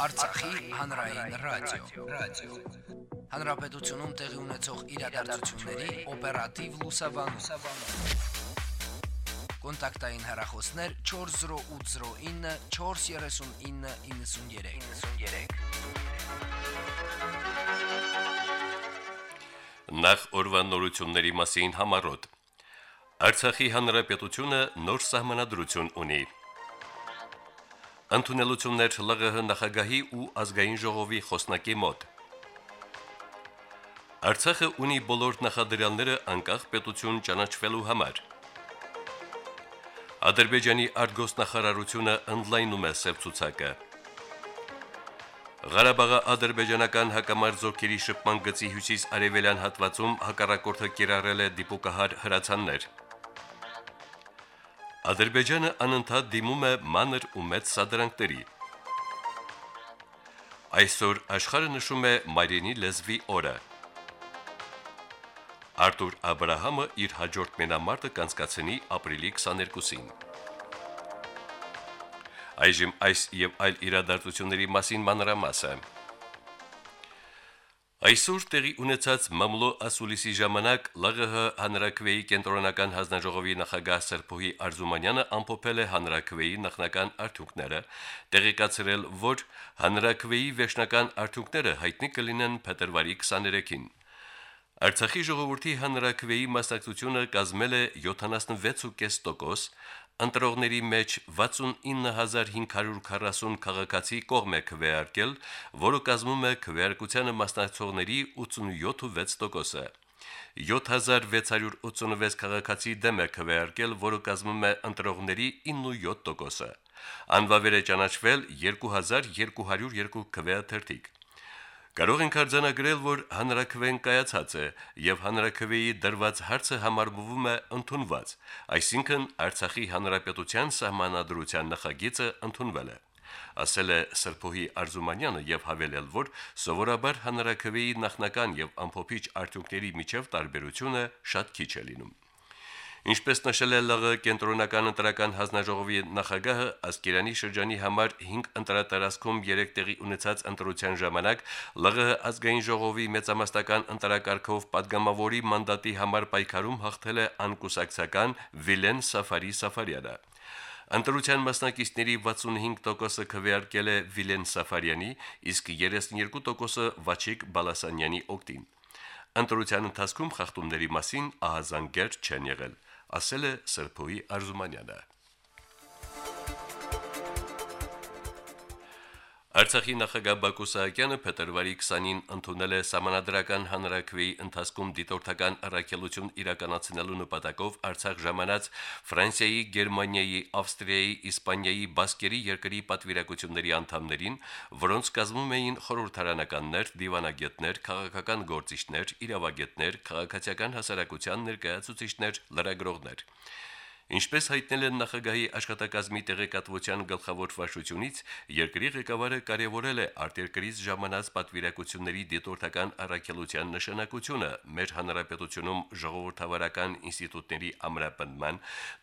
Արցախի հանրային ռադիո, ռադիո։ Հանրապետությունում տեղի ունեցող իրադարձությունների օպերատիվ լուսաբանում։ Կոնտակտային հեռախոսներ 40809 43993։ 93։ Նախ օրվան նորությունների մասին համարոտ։ Արցախի հանրապետությունը նոր սահմանադրություն ունի։ Ընդունելություններ ԼՂՀ նախագահի ու ազգային ժողովի խոսնակի մոտ։ Արցախը ունի բոլոր նախադրյալները անկախ պետություն ճանաչվելու համար։ Ադրբեջանի արտգոսնախարարությունը ընդլայնում է սև Ղարաբաղի ադրբեջանական հակամարձօրքերի շփման գծի հյուսիս-արևելյան հատվածում հակառակորդը կիրառել է դիպուկահար հրացաններ։ Ադրբեջանը անընդհատ դիմում է մանր ու մեծ սադրանքների։ Այսօր աշխարհը նշում է Մարիենի լեզվի օրը։ Արտուր Աբ รา համը իր հաջորդ մենամարտը կանցկացնի ապրիլի 22-ին։ Այժմ այս եւ այլ իրադարձությունների մասին մանրամասը։ Այսօր տեղի ունեցած մամլո ասուլիսի ժամանակ ԼՂՀ հանրակրվեի կենտրոնական հանձնաժողովի նախագահ Սերփոյի Արզումանյանը ամփոփել է հանրակրվեի նախնական արդյունքները, տեղեկացրել, որ հանրակրվեի վերջնական արդյունքները հայտնի կլինեն փետրվարի 23-ին։ Արցախի ժողովրդի հանրակրվեի մասնակցությունը կազմել է 76.5%, ընտրողների մեջ 69540 քաղաքացի կողմ է քվեարկել, որը կազմում է քվեարկությանը մասնակցողների 87.6%-ը։ 7686 քաղաքացի դեմ է քվեարկել, որը կազմում է ընտրողների 97%-ը։ Անվավեր է ճանաչվել 2202 քվեաթերթիկ։ Կարող ենք արձանագրել, որ հանրակրվեն կայացած է եւ հանրակրվեի դրված հարցը համարվում է ընդունված, այսինքն Արցախի հանրապետության սահմանադրության նախագիծը ընդունվել է ասել է Սրփոհի Արզումանյանը եւ հավելել, որ սովորաբար հանրակրվեի նախնական եւ ամփոփիչ արդյունքների միջև տարբերությունը շատ քիչ է լինում։ Ինչպես նշել է ԼՂ կենտրոնական ընտրական հանձնաժողովի նախագահը, Ասկերանի շրջանի համար 5 ընտրատարածքում 3 տեղի ունեցած ընտրության ժամանակ ԼՂ ազգային ժողովի մեծամասնական ընտրակարգով падգամավորի մանդատի համար պայքարում հաղթել է անկուսակցական Վիլեն Սաֆարի Սաֆարյանը։ Ընտրության մասնակիցների 65%-ը քվեարկել է Վիլեն Սաֆարյանի, իսկ 32%-ը Վաչիկ Բալասանյանի օկտին։ Ընտրության ընթացքում խախտումների մասին ահազանգեր չեն եղել ասել է Սրփոյի Արզումանյանը։ Արցախի նախագահ Բակո Սահակյանը փետրվարի 20-ին ընդունել է համանadrական հանրակրվեի ընթացքում դիտորդական առաքելություն իրականացնելու նպատակով Արցախ ժամանած Ֆրանսիայի, Գերմանիայի, Ավստրիայի, Իսպանիայի, Բասկերի երկրի պատվիրակությունների անդամներին, որոնց կազմում էին խորհրդարանականներ, դիվանագետներ, քաղաքական գործիչներ, իրավագետներ, քաղաքացիական հասարակության ներկայացուցիչներ, լրագրողներ։ Ինչպես հայտնել են նախագահի աշխատակազմի տեղեկատվության գլխավոր վարչությունից, երկրի ղեկավարը կարևորել է արտերկրից ժամանած պատվիրակությունների դիտորդական առաքելության նշանակությունը մեր հանրապետությունում ժողովրդավարական ինստիտուտների ամրապնդման,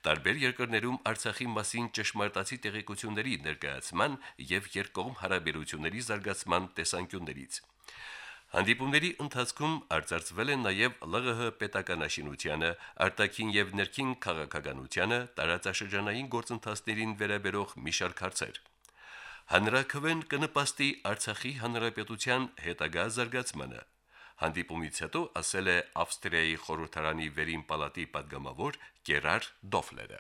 տարբեր երկրներում Արցախի մասին ճշմարտացի տեղեկությունների ներկայացման եւ երկկողմ հարաբերությունների զարգացման տեսանկյուններից։ Հանդիպումների ընթացքում արծարծվել են նաև ԼՂՀ պետականաշինությանը, արտաքին եւ ներքին քաղաքականությանը, տարածաշրջանային գործընթացներին վերաբերող մի շարք հարցեր։ Հանրակրվեն կնպաստի Արցախի հանրապետության հետագա զարգացմանը։ Հանդիպումից հետո ասել է Ավստրիայի խորհրդարանի վերին պալատի падգամավոր Գերար Դոֆլերը.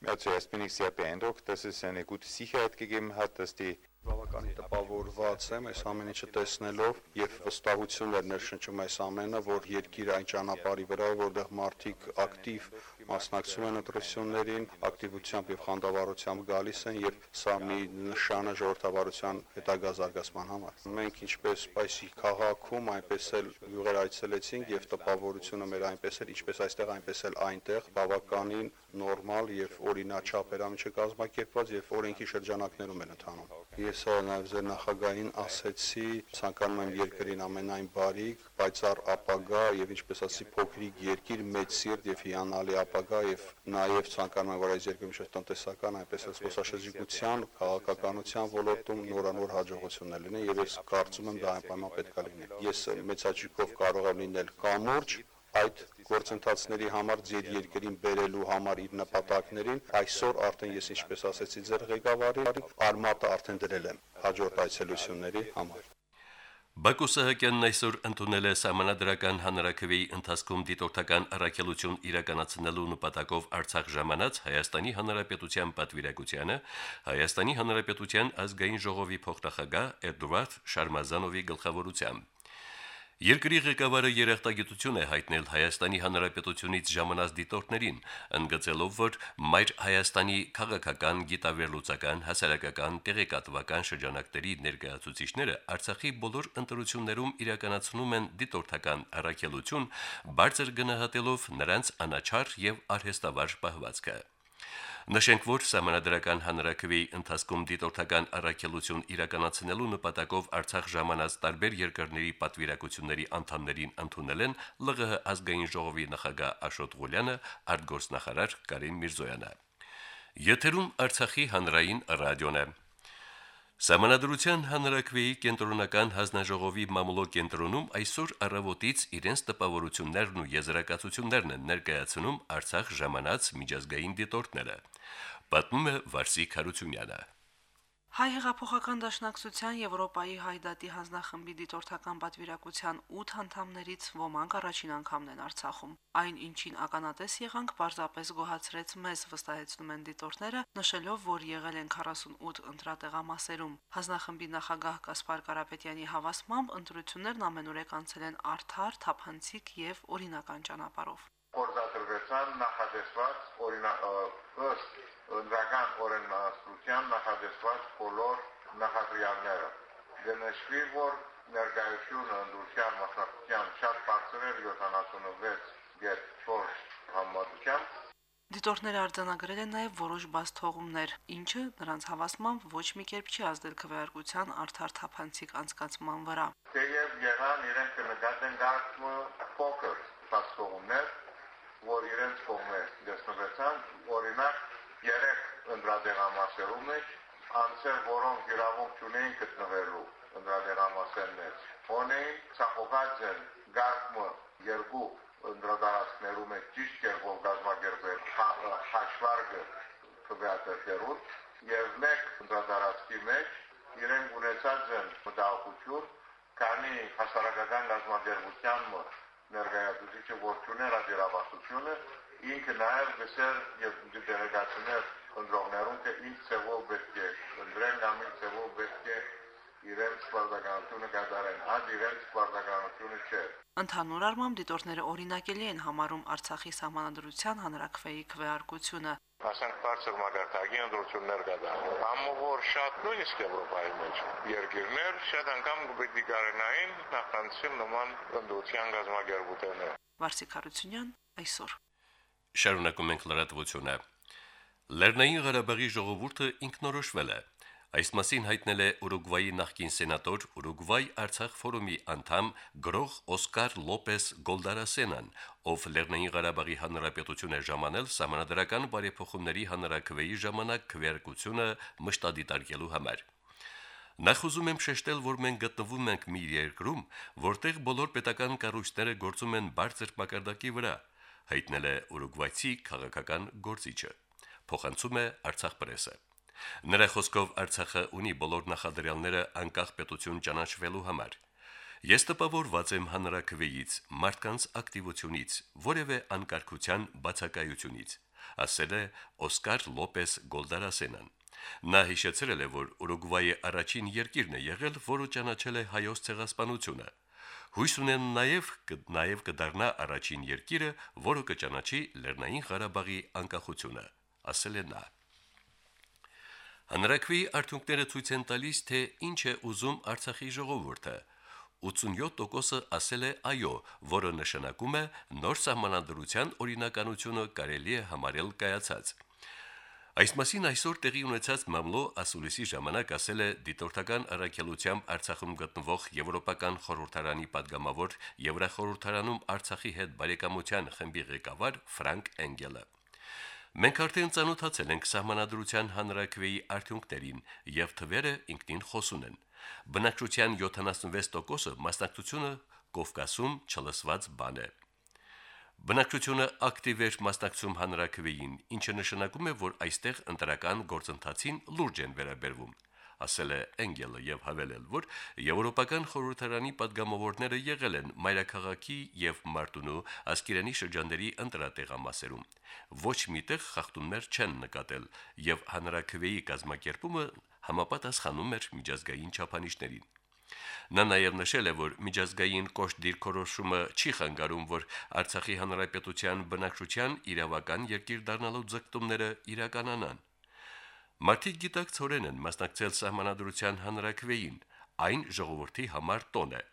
Mir hat zuerst bin ich sehr beeindruckt, dass es eine gute Sicherheit gegeben hat, dass die բավականին տպավորված եմ այս ամեն ինչը տեսնելով եւ վստահություն էր ներշնչում այս ամենը, որ երկիրը այն ճանապարհի վրա որտեղ մարդիկ ակտիվ մասնակցում են ընտրություններին, ակտիվությամբ եւ խանդավառությամբ գալիս են եւ սա մի նշան է ժողովրդավարության հետագա զարգացման համար։ Մենք ինչպես այսի քաղաքում, այնպես էլ յուղեր այցելեցինք եւ տպավորությունը մեր այնպես էլ ինչպես այստեղ, այնպես էլ այնտեղ բավականին նորմալ եւ օրինաչափ էր ամիջը կազմակերպված եւ օրենքի շրջանակներում են ընթանում Ես նաև ձեր նախագահին ասեցի, ցանկանում եմ երկրին ամենայն բարիք, պայծառ ապագա եւ ինչպես ասի փոքրիկ երկիր, մեծ սիրտ եւ հիանալի ապագա եւ նաև ցանկանում եմ որ այս երկրում շեշտ տնտեսական, այնպես էլ զբոսաշրջիկության, քաղաքականության ոլորտում նորանոր հաջողություններ լինեն եւ ես կարծում եմ դա այնպայման պետք է լինի։ Ես մեծ հաճույքով կարող եմ լինել կամուրջ, այդ գործընթացների համար ձեր երկրին բերելու համար իր նպատակներին այսօր արդեն ես ինչպես ասեցի ձեր ղեկավարին արմատը արդեն դրել եմ հաջորդ այցելությունների համար Բակո Սահակյանն այսօր ընդունել է համանadrական հանրակրվեի ընթացքում դիտորդական առաքելություն իրականացնելու նպատակով Արցախ ժամանած Հայաստանի Հանրապետության պատվիրակությանը Հայաստանի Հանրապետության ազգային ժողովի փոխնախագահ Էդուարդ Շարմազանովի գլխավորությամբ Երկրի ղեկավարը երախտագիտություն է հայտնել Հայաստանի Հանրապետությունից ժամանած դիտորդներին, ընդգծելով, որ Մայր Հայաստանի քաղաքական, գիտավերլուծական, հասարակական, տեղեկատվական շրջանակների ներկայացուցիչները Արցախի բոլոր ընտրություններում իրականացնում են դիտորդական առաքելություն, բարձր գնահատելով նրանց անաչառ եւ արհեստավար պահվածքը։ Նշենք, որ համանadrական հանրակրվեի ընթացքում դիտորդական առաքելություն իրականացնելու նպատակով Արցախ ժամանած տարբեր երկրների պատվիրակությունների անդամներին ընդունել են ԼՂՀ ազգային ժողովի նախագահ Աշոտ Ղուլյանը, արտգործնախարար Կարին Միրզոյանը։ Եթերում Արցախի հանրային ռադիոն է։ Սամանադրության հանրակրվեի կենտրոնական հանձնաժողովի մամուլո կենտրոնում այսօր առավոտից իրենց տպավորություններն ու եզրակացություններն են ներկայացնում Արցախ ժամանած միջազգային դիտորդները պատմում է Վարսիկ Հարությունյանը։ Հայ հեղափոխական դաշնակցության Եվրոպայի հայդատի հանձնախմբի դիտորդական պատվիրակության 8 անդամներից ոմանք առաջին անգամն են Արցախում։ Այն ինչին ականատես եղանք, պարզապես գոհացրեց մեզ, վստահեցնում են դիտորդները, նշելով, որ եղել են 48 ընտրատեղամասերում։ Հանձնախմբի նախագահ Կասպար Կարապետյանի հավաստմամբ ընտրություններն ամենուրեք անցել են արդար, թափանցիկ եւ օրինական ճանապարհով։ Կորզադրվեցան նախադեсված օրինակ ըստ ընդրական օրենսդրության նախադեсված բոլոր նախադրյալները։ Դնեշվի, որ ներկայությունը ընդրության մասնակցության շատ բարձր էր 76.4 համեմատությամբ Դիտորդները արձանագրել են նաև որոշ բաց թողումներ, ինչը նրանց հավաստմամբ ոչ մի կերպ չի ազդել քվեարկության արդար թափանցիկ անցկացման վրա։ Թեև եղան իրենք կնկատեն դարձումը փոքր բաց թողումներ, որ իրենց կողմը դեսնվեցան, օրինակ երեք ընդրադեղամասերում մեջ անձեր, որոնք իրավունք ունեին գտնվելու ընդրադեղամասեր մեջ, ունեին ցախողած են գարկմը երկու ընդրադարածքներում է ճիշտ կերպով գազམ་ագերբել հաշվարգը կվյատերերուն եւ մեկ ընդրադարածքի մեջ իրենք ունեցած են մտահոգություն, քանի հասարակական գազམ་ագերբության ներկայացուցիչը չուներ ադերավաստությունը ինքը նաև գսեր եւ դերեկացներ ընդրողներուն թե ինչ ծևով պետք է ընդրեն կամ ինչ ծևով պետք է իրենց սպարտականությունը կատարեն, հատ իրենց սպարտականությունը չէ։ Ընդհանուր առմամբ դիտորդները օրինակելի են համարում Արցախի համանդրության հանրակրվեի քվեարկությունը։ Ասենք բարձր մագարտագի ընդրություններ կդան։ Ամու որ շատ նույնիսկ Եվրոպայի մեջ երկիրներ շատ անգամ պետք է կարենային նախանցին նման ընդրության գազམ་ագերբութենը։ Վարսիկ Հարությունյան այսօր Շարունակում ենք լրատվությունը։ Լեռնային Ղարաբաղի ժողովուրդը ինքնորոշվել է։ Այս մասին հայտնել է Ուրուգվայի նախկին սենատոր Ուրուգվայ Արցախ ֆորումի անդամ գրող Օսկար Լոպես Գոլդարասենան, ով Լեռնային Ղարաբաղի հանրապետություն է ժամանել համանդրական բարեփոխումների հանրակրվեի ժամանակ քվեարկությունը մշտադիտարկելու համար։ Նախ ուզում եմ շեշտել, որ մենք գտնվում ենք մի երկրում, որտեղ բոլոր պետական կառույցները գործում են բարձր մակարդակի վրա, հայտնել է Ուրուգվայցի քաղաքական գործիչը։ Փոխանցում է Արցախ պրեսը։ Նրա խոսքով Արցախը ունի բոլոր նախադրյալները անկախ պետություն ճանաչվելու համար։ Ես տպավորված եմ հանրակրվեից, մարդկանց ակտիվությունից, որևէ անկարգության բացակայությունից, ասել է Օսկար Լոպես Գոլդարասենան։ Նա հիշեցրել է, որ Ուրուգվայը առաջին երկիրն է եղել, որը ճանաչել է հայոց ցեղասպանությունը։ Հույս ունեն նաև նաև կդառնա առաջին երկիրը, որը կճանաչի Լեռնային Ղարաբաղի անկախությունը, ասել է նա։ Հանրակրվի արդյունքները ցույց են տալիս, թե ինչ է ուզում Արցախի ժողովուրդը։ 87%-ը ասել է այո, որը նշանակում է նոր սահմանադրության օրինականությունը կարելի է համարել կայացած։ Այս մասին այսօր տեղի ունեցած մամլո ասուլիսի ժամանակ ասել է դիտորդական առաքելությամբ Արցախում գտնվող Եվրոպական խորհրդարանի падգամավոր Եվրախորհրդարանում Արցախի հետ բարեկամության խմբի ղեկավար Ֆրանկ Էնգելը։ Մենք արդեն ծանոթացել ենք սահմանադրության հանրակրվեի արդյունքներին եւ թվերը ինքնին խոսուն են։ Բնակչության 76%-ը մասնակցությունը Կովկասում չլսված բան է։ Բնակչությունը ակտիվ էր մասնակցում հանրակրվեին, ինչը նշանակում է, որ այստեղ ընտրական գործընթացին լուրջ են վերաբերվում, ասել է Էնգելը եւ հավելել, որ եվրոպական խորհրդարանի падգամավորները եղել են մայրաքաղաքի եւ Մարտունու ասկերանի շրջանների ընտրատեղամասերում։ Ոչ միտեղ խախտումներ չեն նկատել եւ հանրակրվեի կազմակերպումը համապատասխանում էր միջազգային չափանիշներին։ Նա նաև նշել է, որ միջազգային կոշտ դիրքորոշումը չի խանգարում, որ Արցախի հանրապետության բնակչության իրավական երկիր դառնալու ձգտումները իրականանան։ Մարտիկ գիտակցորեն են մասնակցել սահմանադրության հանրակրվեին, այն ժողովրդի համար տոն է։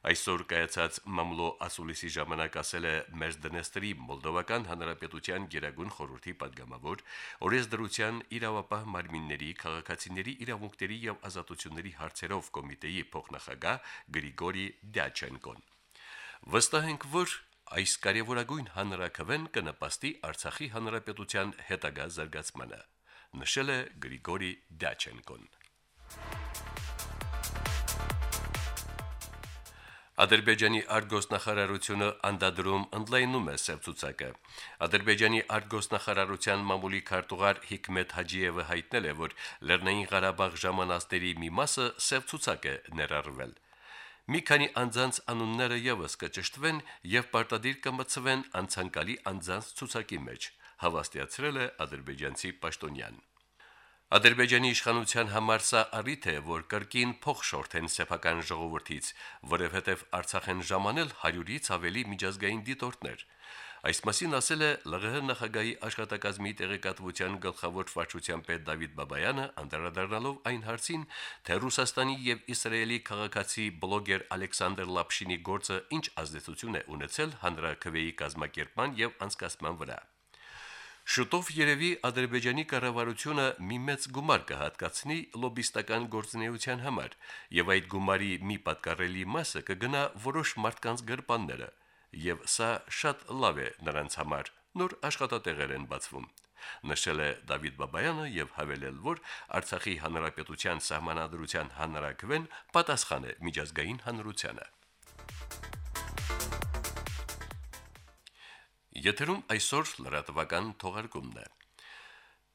Այսօր կայացած մամլո ասուլիսի ժամանակ ասել է մեր Դնեստրի Մոլդովական Հանրապետության Գերագույն խորհրդի падգամավոր օրենսդրության իրավապահ մարմինների քաղաքացիների իրավունքների եւ ազատությունների հարցերով կոմիտեի փոխնախագահ Գրիգորի Դյաչենկոն։ Վստահ ենք, որ այս կարևորագույն հանրակրվեն կնպաստի Արցախի հանրապետության հետագա զարգացմանը, նշել է Գրիգորի Դյաչենկոն։ Ադրբեջանի արտգոսնախարարությունը անդադրում ընդլայնում է սերծուցակը։ Ադրբեջանի արտգոսնախարարության մամուլի քարտուղար Հիկմետ Հաջիևը հայտնել է, որ Լեռնային Ղարաբաղ ժամանածների մի մասը սերծուցակ է ներառվել։ Մի քանի անձանց անունները եւս կճշտվեն եւ պարտադիր կմցվեն անցանկալի անձանց ցուցակի մեջ, հավաստիացրել է ադրբեջանցի պաշտոնյան։ Ադրբեջանի իշխանության համար սա առիթ է, որ կրկին փող շորթեն սեփական ժողովրդից, որովհետև Արցախ են ժամանել 100-ից ավելի միջազգային դիտորդներ։ Այս մասին ասել է ԼՂՀ նախագահի աշխատակազմի տեղեկատվության գլխավոր վարչության պետ Դավիթ Բաբայանը, անդրադառնալով այն հարցին, թե Ռուսաստանի եւ Իսրայելի քաղաքացի բլոգեր Ալեքսանդր Լապշինի գործը ինչ ազդեցություն է ունեցել հանրակրվեի կազմակերպման եւ անցկացման վրա։ Շուտով երևի Ադրբեջանի կառավարությունը մի մեծ գումար կհատկացնի լոբիստական գործունեության համար, եւ այդ գումարի մի պատկառելի մասը կգնա որոշ մարդկանց գրպանները, եւ սա շատ լավ է նրանց համար։ Նոր աշխատատեղեր են բացվում նշել է Դավիթ Բաբայանը եւ հավելել, որ Արցախի հանրապետության սահմանադրության հանրակրվեն պատասխան է միջազգային հանրությանը։ Եթերում այսօր լրատվական թողարկումն է։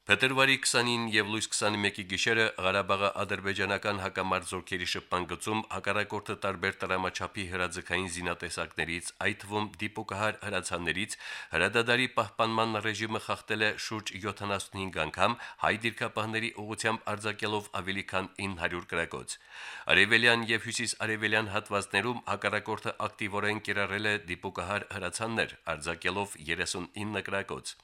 Փետրվարի 20-ին եւ լույս 21-ի գիշերը Ղարաբաղի ադրբեջանական հակամարտ զորքերի շփման գծում հակառակորդը տարբեր տրամաչափի հրաձգային զինատեսակներից, այդ թվում դիպուկահար հրացաններից հրադադարի պահպանման ռեժիմը խախտել է շուրջ 75 անգամ հայ դիրքապահների ուղությամբ արձակելով ավելի քան 900 գրակոց։ Արևելյան եւ հյուսիս-արևելյան հատվածներում հակառակորդը ակտիվորեն կիրառել է դիպուկահար հրացաններ, արձակելով 39 գրակոց։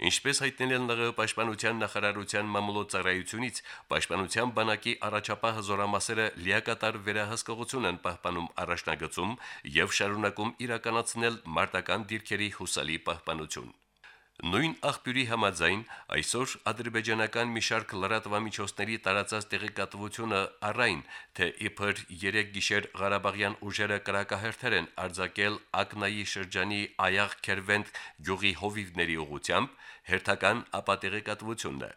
Ինչպես հայտնել են ԼՂ պաշտպանության նախարարության մամուլոցարայությունից, պաշտպանության բանակի առաջապահ զորամասերը լիակատար վերահսկողություն են պահպանում առաջնագծում եւ շարունակում իրականացնել մարտական դիրքերի հուսալի պահպանություն։ Նույն աղբյուրի համաձայն այսօր ադրբեջանական մի շարք լրատվամիջոցների տարածած տեղեկատվությունը առայն, թե իբր 3 գիշեր Ղարաբաղյան ուժերը կրակահերթեր են արձակել Ակնայի շրջանի Այաղ Քերվենտ գյուղի հովիվների ուղությամբ, հերթական ապատեղեկատվությունն է։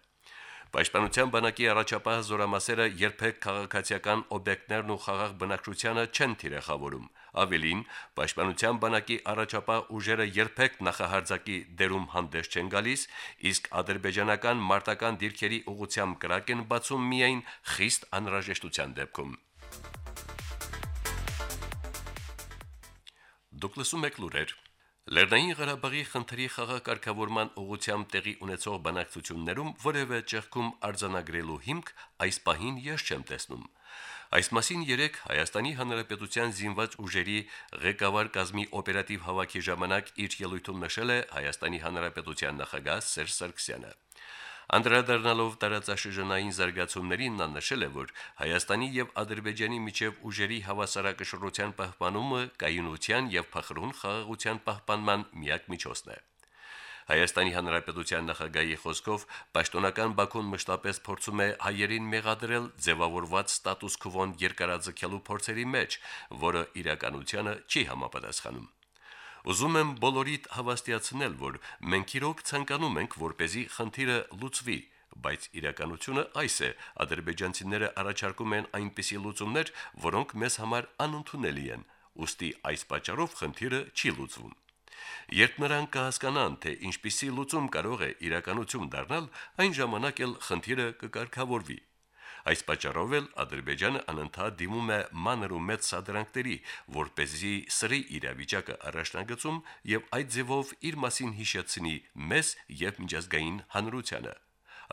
Պաշտպանության բանակի առաջապահ զորամասերը երբեք քաղաքացիական օբյեկտներն ու խաղաղ բնակչությանը չեն թիրախավորում։ Ավելին, պաշտպանության բանակի առաջապահ ուժերը երբեք նախահարձակի դերում հանդես չեն գալիս, իսկ ադրբեջանական մարտական դիրքերի ուղությամբ կրակ են բացում միայն խիստ անհրաժեշտության դեպքում։ Դուք լսում եք լուրեր Լեռնային Ղարաբաղի խնդրի խաղակարգավորման ուղղությամբ տեղի ունեցող բանակցություններում որևէ ճեղքում արձանագրելու հիմք այս պահին ես չեմ տեսնում։ Այս մասին երեք Հայաստանի Հանրապետության զինված ուժերի ղեկավար կազմի օպերատիվ հավաքի ժամանակ իր ելույթում նշել է Հայաստանի Հանրապետության նախագահ Սերժ Սարգսյանը։ Անդրադառնալով տարածաշրջանային զարգացումներին նա նշել է, որ Հայաստանի եւ Ադրբեջանի միջև ուժերի հավասարակշռության պահպանումը կայունության եւ փխրուն խաղաղության պահպանման միակ միջոցն է։ Հայաստանի Հանրապետության նախագահի խոսքով պաշտոնական Բաքուն մշտապես փորձում է հայերին մեղադրել ձևավորված ստատուս քվոն երկարաձգելու փորձերի մեջ, որը իրականությանը չի համապատասխանում։ Ուզում եմ բոլորիդ հավաստիացնել, որ մենք իրոք ցանկանում ենք, որ เป զի խնդիրը լուծվի, բայց իրականությունը այս է. ադրբեջանցիները առաջարկում են այնպիսի լուծումներ, որոնք մեզ համար անընդունելի են։ Ոստի այս պատճառով խնդիրը չի լուծվում։ Երբ նրանք կհասկանան, թե ինչպիսի լուծում կարող է իրականություն դառնալ, այն ժամանակ էլ խնդիրը կկարգավորվի։ Այս պատճառով էլ Ադրբեջանը անընդհատ դիմում է մանր ու մեծ սադրանքների, որ เป զի սրի իրավիճակը առաջնագծում եւ այդ ձևով իր մասին հիշեցնի մեզ եւ միջազգային հանրությանը,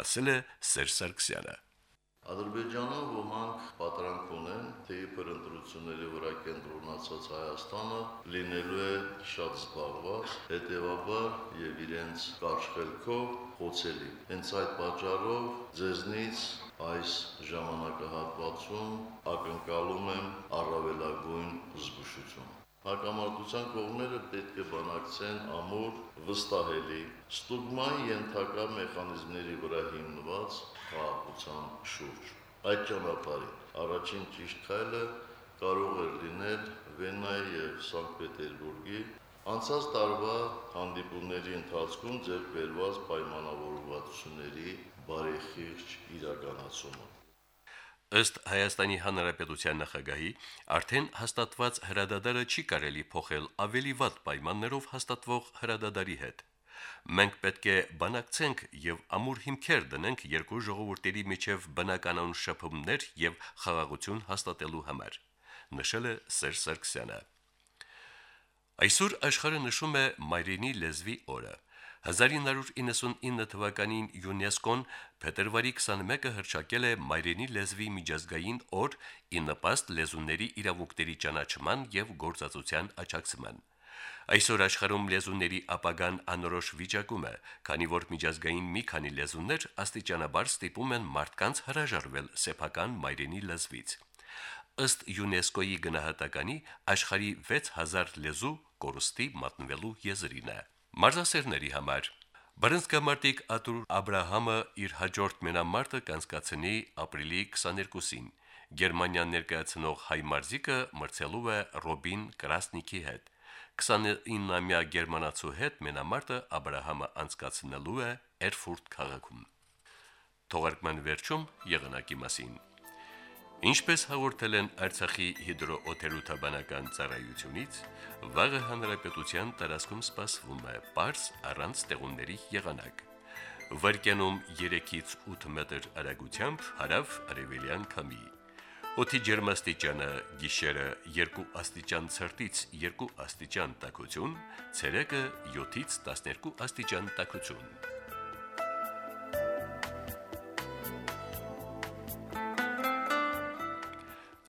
ասել է Սերժ Սարգսյանը։ Ադրբեջանում ոմանք պատրանք ունեն, թե իբր ընտրությունների վրա կենտրոնացած Հայաստանը լինելու է շատ զբաղված, հետևաբար եւ իրենց կարճ խելքով խոցելի։ Հենց այդ պատճառով ձեզնից այս ժամանակահատվածում ակնկալում եմ առավելագույն զգուշություն։ Հակամարտության կողմերը պետք է բանակցեն ամուր, վստահելի, ստուգման ենթակա մեխանիզմների վրա հիմնված խաղաղության շուրջ։ Այդ ճանապարհին առաջին ճիշտ քայլը կարող էր լինել Վեննայի եւ Սանկտ Պետերբուրգի անցած տարվա հանդիպումների ընթացքում ձեռք բերված պայմանավորվածությունների բարեխիղճ իրականացումը։ Ըստ Հայաստանի Հանրապետության նախագահի, արդեն հաստատված հրադադարը չի կարելի փոխել ավելի վատ պայմաններով հաստատվող հրադադարի հետ։ Մենք պետք է բանակցենք եւ ամուր հիմքեր դնենք երկու ժողովուրդների միջև բնականon շփումներ եւ խաղաղություն հաստատելու համար, նշել է Սերժ Սարգսյանը։ Այսօր աշխարհը նշում է Մայրենի լեզվի օրը։ 1999 թվականին ՅՈՒՆԵՍԿՕ-ն փետրվարի 21-ը հռչակել է Մայրենի լեզվի միջազգային օր՝ ի նպաստ լեզուների իրավունքների ճանաչման եւ գործածության աճակցման։ Այսօր աշխարհում լեզուների ապագան անորոշ վիճակում է, քանի որ միջազգային մի քանի լեզուներ աստիճանաբար ստիպում են մարդկանց հրաժարվել սեփական մայրենի լեզվից։ Ըստ ՅՈՒՆԵՍԿՕ-ի գնահատականի աշխարհի 6000 լեզու կորստի մատնվելու եզրին է Մարզասերների համար Բրենսկամարտիկ Ատուր Աբ รา համը իր հաջորդ մենամարտը կանցկացնի ապրիլի 22-ին։ Գերմանիան ներկայացնող հայ մարզիկը մրցելու է Ռոբին Կրասնիկի հետ։ 29-ամյա գերմանացու հետ մենամարտը Աբ รา համը անցկացնելու է Էրֆուրտ քաղաքում։ Թողարկման վերջում եղանակի մասին։ Ինչպես հաղորդել են Արցախի հիդրոօթերոթաբանական ծառայությունից, վաղը հանրապետության տարածքում սպասվում է պարզ առանց ստեղունների եղանակ։ Վարկյանում 3-ից 8 մետր արագությամբ հարավ արևելյան քամի։ Օդի ջերմաստիճանը՝ գիշերը 2 աստիճան ցրտից 2 աստիճան տաքություն, ցերեկը 7-ից 12 աստիճան տաքություն։